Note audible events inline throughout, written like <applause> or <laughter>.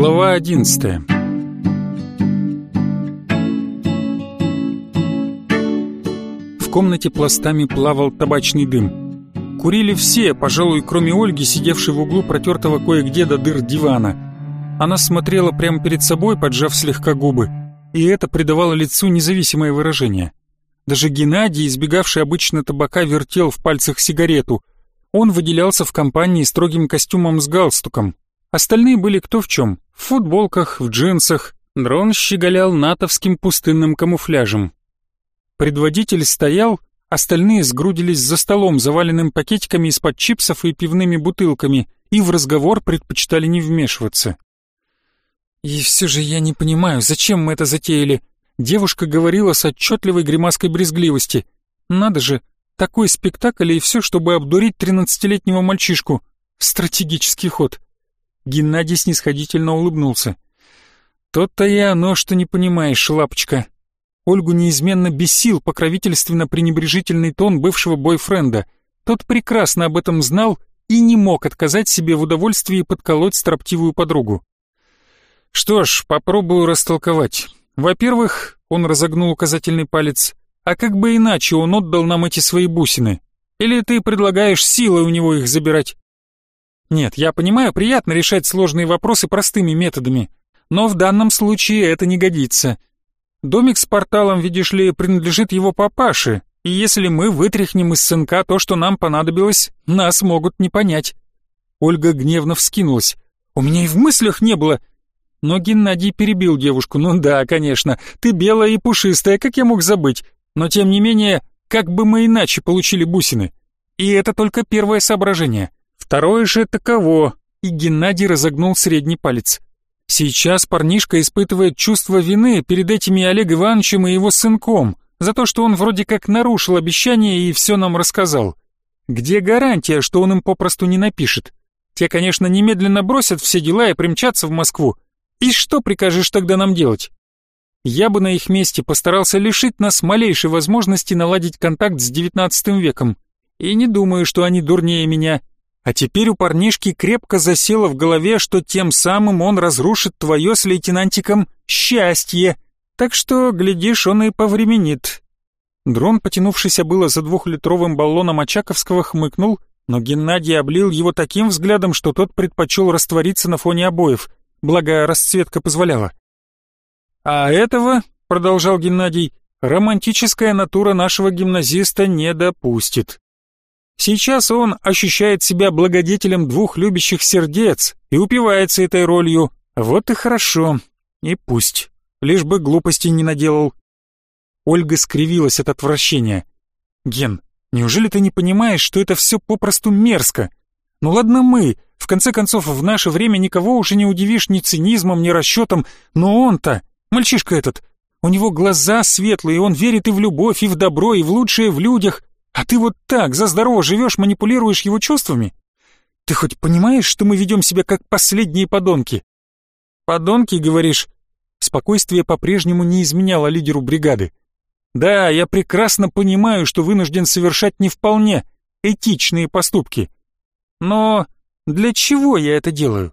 Глава 11. В комнате пластами плавал табачный дым. Курили все, пожалуй, кроме Ольги, сидевшей в углу протертого кое-где до дыр дивана. Она смотрела прямо перед собой, поджав слегка губы, и это придавало лицу независимое выражение. Даже Геннадий, избегавший обычно табака, вертел в пальцах сигарету. Он выделялся в компании строгим костюмом с галстуком, Остальные были кто в чем, в футболках, в джинсах. Дрон щеголял натовским пустынным камуфляжем. Предводитель стоял, остальные сгрудились за столом, заваленным пакетиками из-под чипсов и пивными бутылками, и в разговор предпочитали не вмешиваться. «И все же я не понимаю, зачем мы это затеяли?» Девушка говорила с отчетливой гримаской брезгливости. «Надо же, такой спектакль и все, чтобы обдурить тринадцатилетнего мальчишку. Стратегический ход. Геннадий снисходительно улыбнулся. Тот-то я, но что не понимаешь, лапочка». Ольгу неизменно бесил покровительственно-пренебрежительный тон бывшего бойфренда. Тот прекрасно об этом знал и не мог отказать себе в удовольствии подколоть строптивую подругу. «Что ж, попробую растолковать. Во-первых, он разогнул указательный палец, а как бы иначе он отдал нам эти свои бусины? Или ты предлагаешь силой у него их забирать?» Нет, я понимаю, приятно решать сложные вопросы простыми методами, но в данном случае это не годится. Домик с порталом, видишь ли, принадлежит его папаше, и если мы вытряхнем из сынка то, что нам понадобилось, нас могут не понять». Ольга гневно вскинулась. «У меня и в мыслях не было!» Но Геннадий перебил девушку. «Ну да, конечно, ты белая и пушистая, как я мог забыть? Но тем не менее, как бы мы иначе получили бусины? И это только первое соображение. Второе же таково, и Геннадий разогнул средний палец. Сейчас парнишка испытывает чувство вины перед этими Олег Ивановичем и его сынком за то, что он вроде как нарушил обещание и все нам рассказал. Где гарантия, что он им попросту не напишет? Те, конечно, немедленно бросят все дела и примчатся в Москву. И что прикажешь тогда нам делать? Я бы на их месте постарался лишить нас малейшей возможности наладить контакт с девятнадцатым веком. И не думаю, что они дурнее меня а теперь у парнишки крепко засело в голове, что тем самым он разрушит твое с лейтенантиком счастье. Так что, глядишь, он и повременит. Дрон, потянувшийся было за двухлитровым баллоном Очаковского, хмыкнул, но Геннадий облил его таким взглядом, что тот предпочел раствориться на фоне обоев, благо расцветка позволяла. «А этого, — продолжал Геннадий, — романтическая натура нашего гимназиста не допустит. Сейчас он ощущает себя благодетелем двух любящих сердец и упивается этой ролью. Вот и хорошо. И пусть. Лишь бы глупостей не наделал. Ольга скривилась от отвращения. «Ген, неужели ты не понимаешь, что это все попросту мерзко? Ну ладно мы, в конце концов, в наше время никого уже не удивишь ни цинизмом, ни расчетом, но он-то, мальчишка этот, у него глаза светлые, он верит и в любовь, и в добро, и в лучшее в людях, а ты вот так, за здорово живешь, манипулируешь его чувствами? Ты хоть понимаешь, что мы ведем себя как последние подонки? Подонки, говоришь? Спокойствие по-прежнему не изменяло лидеру бригады. Да, я прекрасно понимаю, что вынужден совершать не вполне этичные поступки. Но для чего я это делаю?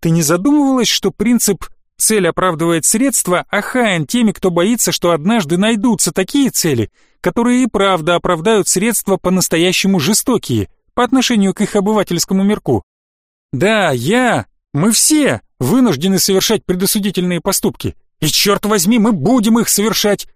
Ты не задумывалась, что принцип Цель оправдывает средства, а хаян теми, кто боится, что однажды найдутся такие цели, которые и правда оправдают средства по-настоящему жестокие по отношению к их обывательскому мирку. Да, я, мы все вынуждены совершать предосудительные поступки. И черт возьми, мы будем их совершать.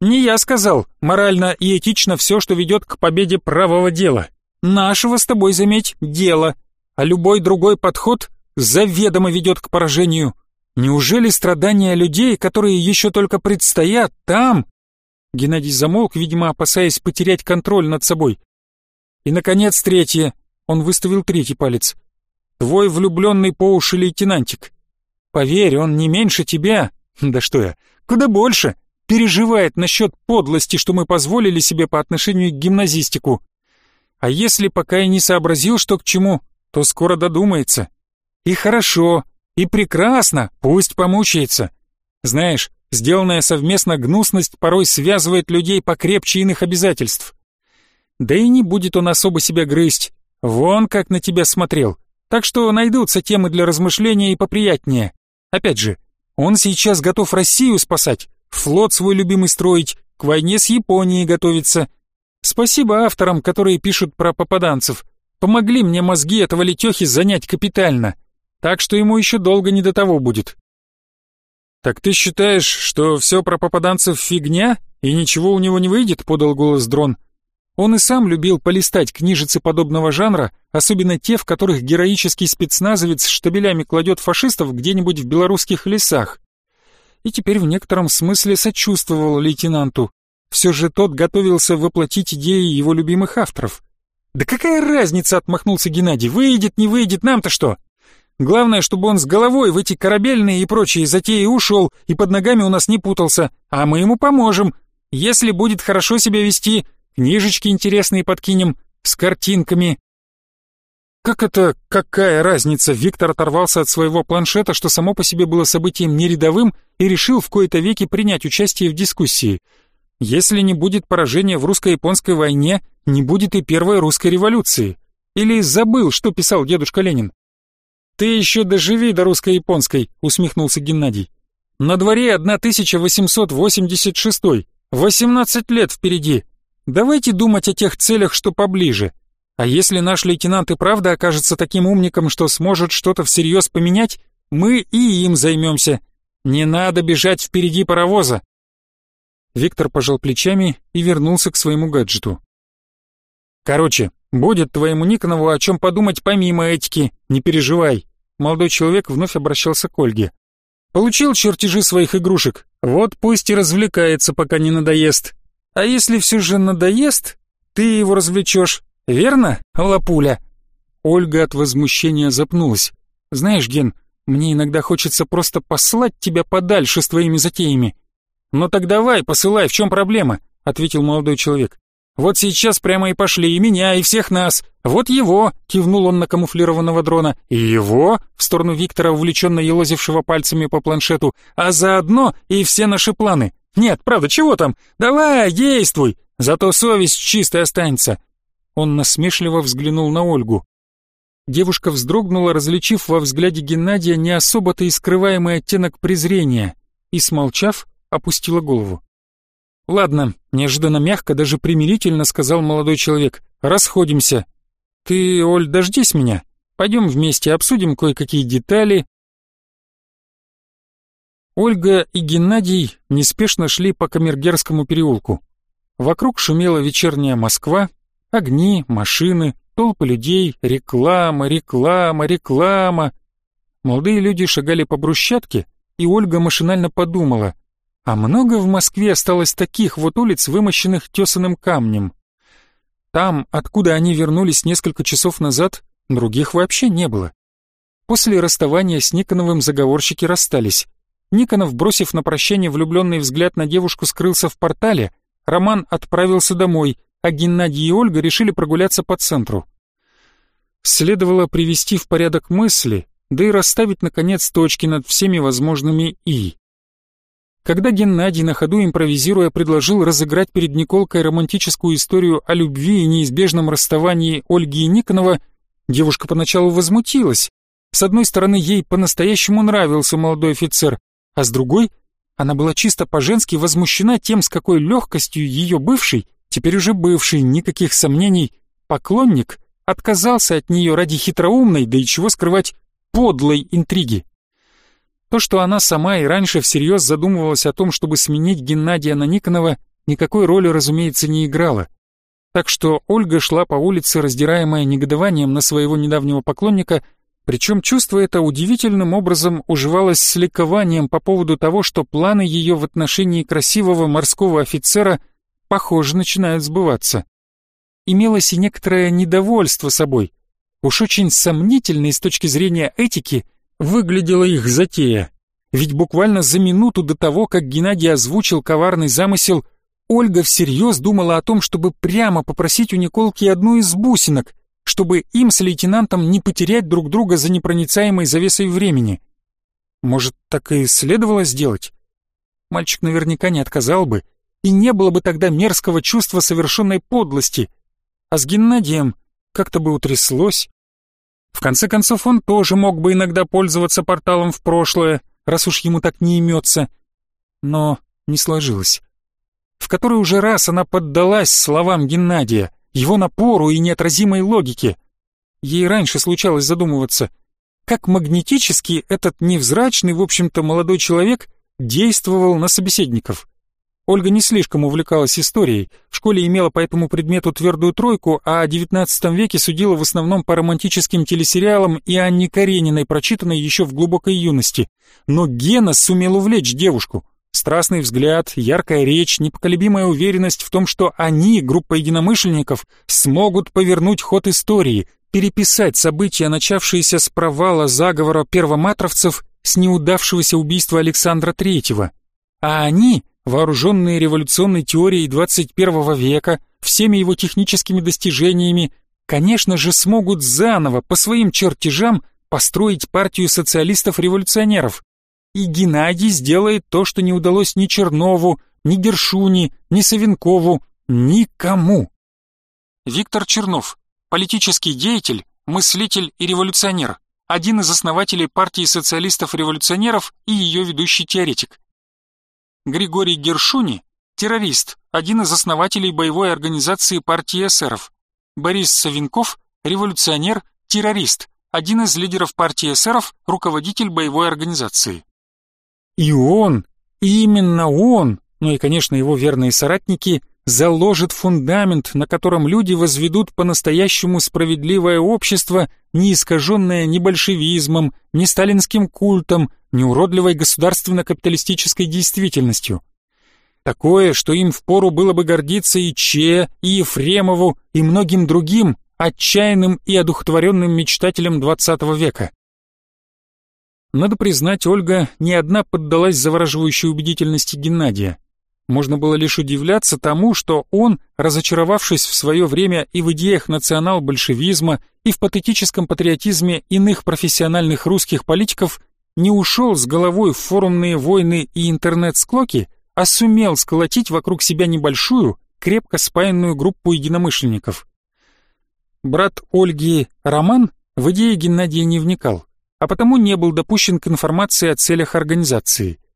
Не я сказал, морально и этично все, что ведет к победе правого дела. Нашего с тобой, заметь, дело, А любой другой подход заведомо ведет к поражению. Неужели страдания людей, которые еще только предстоят там? Геннадий замолк, видимо, опасаясь потерять контроль над собой. И, наконец, третье. Он выставил третий палец. Твой влюбленный по уши лейтенантик. Поверь, он не меньше тебя. <laughs> Да что я, куда больше. Переживает насчет подлости, что мы позволили себе по отношению к гимназистику. А если пока и не сообразил, что к чему, то скоро додумается. И хорошо, и прекрасно, пусть помучается. Знаешь, сделанная совместно гнусность порой связывает людей покрепче иных обязательств. Да и не будет он особо себя грызть. Вон как на тебя смотрел. Так что найдутся темы для размышления и поприятнее. Опять же, он сейчас готов Россию спасать, флот свой любимый строить, к войне с Японией готовиться. Спасибо авторам, которые пишут про попаданцев. Помогли мне мозги этого летехи занять капитально так что ему еще долго не до того будет. «Так ты считаешь, что все про попаданцев фигня, и ничего у него не выйдет?» — подал голос Дрон. Он и сам любил полистать книжицы подобного жанра, особенно те, в которых героический спецназовец штабелями кладет фашистов где-нибудь в белорусских лесах. И теперь в некотором смысле сочувствовал лейтенанту. Все же тот готовился воплотить идеи его любимых авторов. «Да какая разница?» — отмахнулся Геннадий. «Выйдет, не выйдет, нам-то что? Главное, чтобы он с головой в эти корабельные и прочие затеи ушел и под ногами у нас не путался, а мы ему поможем. Если будет хорошо себя вести, книжечки интересные подкинем, с картинками». «Как это, какая разница?» Виктор оторвался от своего планшета, что само по себе было событием нерядовым, и решил в кои-то веки принять участие в дискуссии. «Если не будет поражения в русско-японской войне, не будет и первой русской революции. Или забыл, что писал дедушка Ленин?» «Ты еще доживи до русско-японской», — усмехнулся Геннадий. «На дворе 1886 18 лет впереди. Давайте думать о тех целях, что поближе. А если наш лейтенант и правда окажется таким умником, что сможет что-то всерьез поменять, мы и им займемся. Не надо бежать впереди паровоза». Виктор пожал плечами и вернулся к своему гаджету. «Короче, Будет твоему Никонову о чем подумать помимо этики, не переживай. Молодой человек вновь обращался к Ольге. Получил чертежи своих игрушек. Вот пусть и развлекается, пока не надоест. А если все же надоест, ты его развлечешь, верно, лапуля? Ольга от возмущения запнулась. Знаешь, Ген, мне иногда хочется просто послать тебя подальше с твоими затеями. Но так давай, посылай, в чем проблема? Ответил молодой человек. Вот сейчас прямо и пошли и меня, и всех нас. Вот его, кивнул он на камуфлированного дрона. И его, в сторону Виктора, увлеченно елозившего пальцами по планшету. А заодно и все наши планы. Нет, правда, чего там? Давай, действуй. Зато совесть чистой останется. Он насмешливо взглянул на Ольгу. Девушка вздрогнула, различив во взгляде Геннадия не особо-то и скрываемый оттенок презрения, и, смолчав, опустила голову. «Ладно», — неожиданно мягко, даже примирительно сказал молодой человек. «Расходимся. Ты, Оль, дождись меня. Пойдем вместе обсудим кое-какие детали». Ольга и Геннадий неспешно шли по Камергерскому переулку. Вокруг шумела вечерняя Москва, огни, машины, толпы людей, реклама, реклама, реклама. Молодые люди шагали по брусчатке, и Ольга машинально подумала — а много в Москве осталось таких вот улиц, вымощенных тесаным камнем. Там, откуда они вернулись несколько часов назад, других вообще не было. После расставания с Никоновым заговорщики расстались. Никонов, бросив на прощание влюбленный взгляд на девушку, скрылся в портале, Роман отправился домой, а Геннадий и Ольга решили прогуляться по центру. Следовало привести в порядок мысли, да и расставить, наконец, точки над всеми возможными «и». Когда Геннадий на ходу импровизируя предложил разыграть перед Николкой романтическую историю о любви и неизбежном расставании Ольги и Никонова, девушка поначалу возмутилась. С одной стороны, ей по-настоящему нравился молодой офицер, а с другой, она была чисто по-женски возмущена тем, с какой легкостью ее бывший, теперь уже бывший, никаких сомнений, поклонник, отказался от нее ради хитроумной, да и чего скрывать, подлой интриги. То, что она сама и раньше всерьез задумывалась о том, чтобы сменить Геннадия на Никонова, никакой роли, разумеется, не играла. Так что Ольга шла по улице, раздираемая негодованием на своего недавнего поклонника, причем чувство это удивительным образом уживалось с ликованием по поводу того, что планы ее в отношении красивого морского офицера, похоже, начинают сбываться. Имелось и некоторое недовольство собой. Уж очень сомнительный с точки зрения этики – выглядела их затея. Ведь буквально за минуту до того, как Геннадий озвучил коварный замысел, Ольга всерьез думала о том, чтобы прямо попросить у Николки одну из бусинок, чтобы им с лейтенантом не потерять друг друга за непроницаемой завесой времени. Может, так и следовало сделать? Мальчик наверняка не отказал бы, и не было бы тогда мерзкого чувства совершенной подлости. А с Геннадием как-то бы утряслось. В конце концов, он тоже мог бы иногда пользоваться порталом в прошлое, раз уж ему так не имется. Но не сложилось. В который уже раз она поддалась словам Геннадия, его напору и неотразимой логике. Ей раньше случалось задумываться, как магнетически этот невзрачный, в общем-то, молодой человек действовал на собеседников. Ольга не слишком увлекалась историей, в школе имела по этому предмету твердую тройку, а о XIX веке судила в основном по романтическим телесериалам и Анне Карениной, прочитанной еще в глубокой юности. Но Гена сумел увлечь девушку. Страстный взгляд, яркая речь, непоколебимая уверенность в том, что они, группа единомышленников, смогут повернуть ход истории, переписать события, начавшиеся с провала заговора первоматровцев с неудавшегося убийства Александра Третьего. А они вооруженные революционной теорией 21 века, всеми его техническими достижениями, конечно же, смогут заново, по своим чертежам, построить партию социалистов-революционеров. И Геннадий сделает то, что не удалось ни Чернову, ни Гершуни, ни Савенкову, никому. Виктор Чернов, политический деятель, мыслитель и революционер, один из основателей партии социалистов-революционеров и ее ведущий теоретик. Григорий Гершуни – террорист, один из основателей боевой организации партии эсеров. Борис Савинков – революционер, террорист, один из лидеров партии эсеров, руководитель боевой организации. И он, и именно он, ну и, конечно, его верные соратники – заложит фундамент, на котором люди возведут по-настоящему справедливое общество, не искаженное ни большевизмом, ни сталинским культом, ни уродливой государственно-капиталистической действительностью. Такое, что им впору было бы гордиться и Че, и Ефремову, и многим другим, отчаянным и одухотворенным мечтателям XX века. Надо признать, Ольга не одна поддалась завораживающей убедительности Геннадия. Можно было лишь удивляться тому, что он, разочаровавшись в свое время и в идеях национал-большевизма, и в патетическом патриотизме иных профессиональных русских политиков, не ушел с головой в форумные войны и интернет-склоки, а сумел сколотить вокруг себя небольшую, крепко спаянную группу единомышленников. Брат Ольги Роман в идеи Геннадия не вникал, а потому не был допущен к информации о целях организации –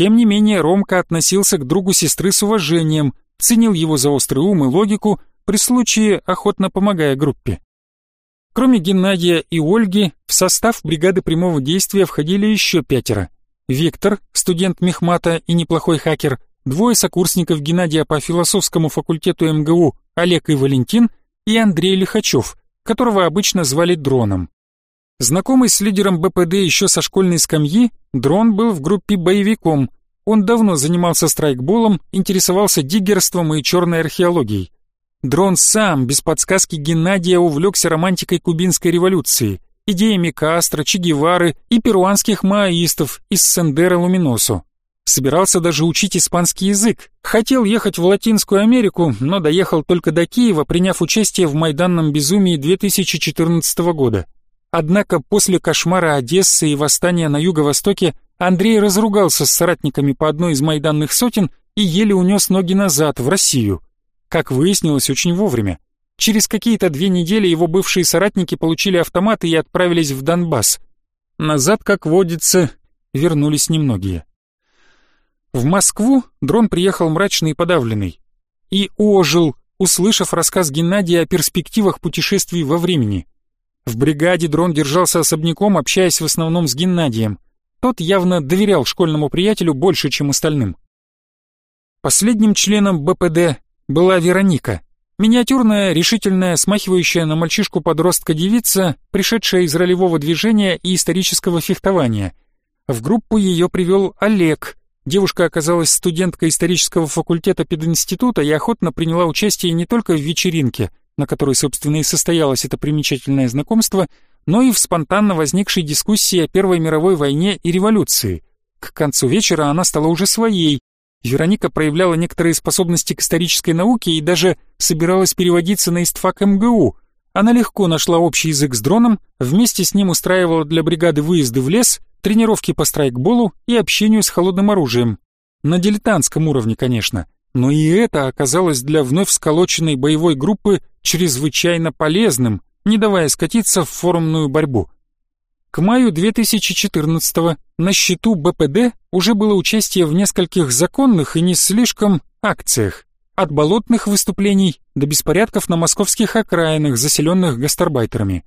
тем не менее, Ромка относился к другу сестры с уважением, ценил его за острый ум и логику, при случае охотно помогая группе. Кроме Геннадия и Ольги, в состав бригады прямого действия входили еще пятеро. Виктор, студент мехмата и неплохой хакер, двое сокурсников Геннадия по философскому факультету МГУ Олег и Валентин и Андрей Лихачев, которого обычно звали Дроном. Знакомый с лидером БПД еще со школьной скамьи, Дрон был в группе боевиком. Он давно занимался страйкболом, интересовался диггерством и черной археологией. Дрон сам, без подсказки Геннадия, увлекся романтикой кубинской революции, идеями Кастро, Че Гевары и перуанских маоистов из Сендера Луминосу. Собирался даже учить испанский язык. Хотел ехать в Латинскую Америку, но доехал только до Киева, приняв участие в майданном безумии 2014 года. Однако после кошмара Одессы и восстания на юго-востоке Андрей разругался с соратниками по одной из майданных сотен и еле унес ноги назад, в Россию. Как выяснилось, очень вовремя. Через какие-то две недели его бывшие соратники получили автоматы и отправились в Донбасс. Назад, как водится, вернулись немногие. В Москву дрон приехал мрачный и подавленный. И ожил, услышав рассказ Геннадия о перспективах путешествий во времени – в бригаде Дрон держался особняком, общаясь в основном с Геннадием. Тот явно доверял школьному приятелю больше, чем остальным. Последним членом БПД была Вероника, миниатюрная, решительная, смахивающая на мальчишку-подростка девица, пришедшая из ролевого движения и исторического фехтования. В группу ее привел Олег. Девушка оказалась студенткой исторического факультета пединститута и охотно приняла участие не только в вечеринке, на которой, собственно, и состоялось это примечательное знакомство, но и в спонтанно возникшей дискуссии о Первой мировой войне и революции. К концу вечера она стала уже своей. Вероника проявляла некоторые способности к исторической науке и даже собиралась переводиться на истфак МГУ. Она легко нашла общий язык с дроном, вместе с ним устраивала для бригады выезды в лес, тренировки по страйкболу и общению с холодным оружием. На дилетантском уровне, конечно – но и это оказалось для вновь сколоченной боевой группы чрезвычайно полезным, не давая скатиться в форумную борьбу. К маю 2014 на счету БПД уже было участие в нескольких законных и не слишком акциях, от болотных выступлений до беспорядков на московских окраинах, заселенных гастарбайтерами.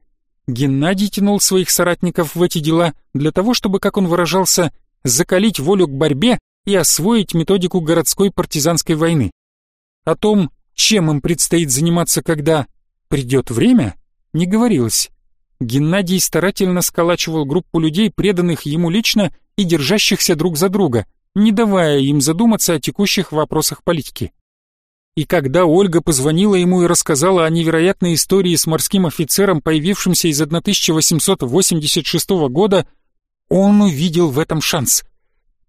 Геннадий тянул своих соратников в эти дела для того, чтобы, как он выражался, закалить волю к борьбе и освоить методику городской партизанской войны. О том, чем им предстоит заниматься, когда придет время, не говорилось. Геннадий старательно сколачивал группу людей, преданных ему лично и держащихся друг за друга, не давая им задуматься о текущих вопросах политики. И когда Ольга позвонила ему и рассказала о невероятной истории с морским офицером, появившимся из 1886 года, он увидел в этом шанс.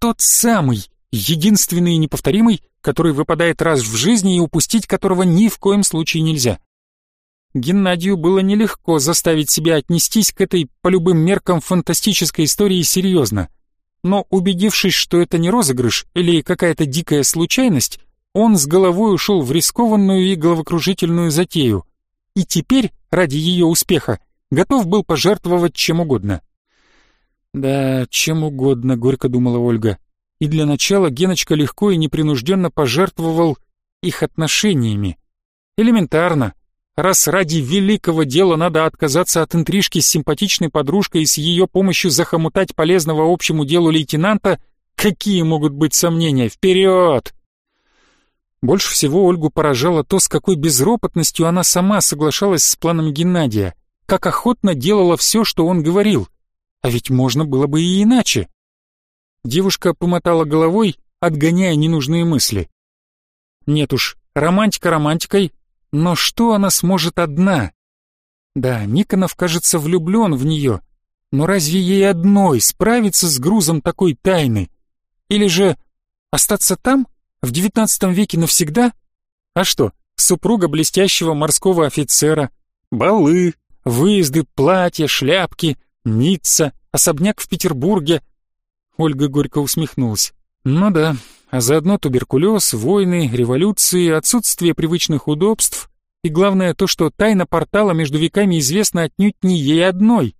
Тот самый, единственный и неповторимый, который выпадает раз в жизни и упустить которого ни в коем случае нельзя. Геннадию было нелегко заставить себя отнестись к этой по любым меркам фантастической истории серьезно. Но убедившись, что это не розыгрыш или какая-то дикая случайность, он с головой ушел в рискованную и головокружительную затею. И теперь, ради ее успеха, готов был пожертвовать чем угодно. Да, чем угодно, горько думала Ольга. И для начала Геночка легко и непринужденно пожертвовал их отношениями. Элементарно. Раз ради великого дела надо отказаться от интрижки с симпатичной подружкой и с ее помощью захомутать полезного общему делу лейтенанта, какие могут быть сомнения? Вперед! Больше всего Ольгу поражало то, с какой безропотностью она сама соглашалась с планом Геннадия, как охотно делала все, что он говорил. А ведь можно было бы и иначе. Девушка помотала головой, отгоняя ненужные мысли. Нет уж, романтика романтикой, но что она сможет одна? Да, Никонов, кажется, влюблен в нее, но разве ей одной справиться с грузом такой тайны? Или же остаться там, в девятнадцатом веке навсегда? А что, супруга блестящего морского офицера, балы, выезды, платья, шляпки, Ницца, особняк в Петербурге. Ольга горько усмехнулась. Ну да, а заодно туберкулез, войны, революции, отсутствие привычных удобств и, главное, то, что тайна портала между веками известна отнюдь не ей одной.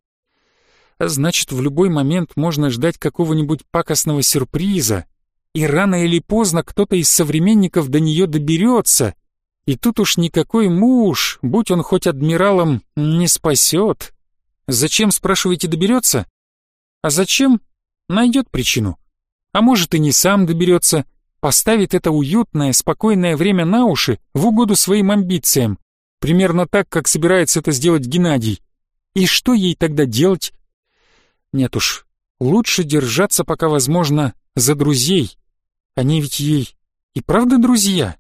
А значит, в любой момент можно ждать какого-нибудь пакостного сюрприза, и рано или поздно кто-то из современников до нее доберется. И тут уж никакой муж, будь он хоть адмиралом, не спасет. Зачем, спрашиваете, доберется? А зачем? Найдет причину. А может и не сам доберется, поставит это уютное, спокойное время на уши в угоду своим амбициям, примерно так, как собирается это сделать Геннадий. И что ей тогда делать? Нет уж, лучше держаться, пока возможно, за друзей. Они ведь ей и правда друзья?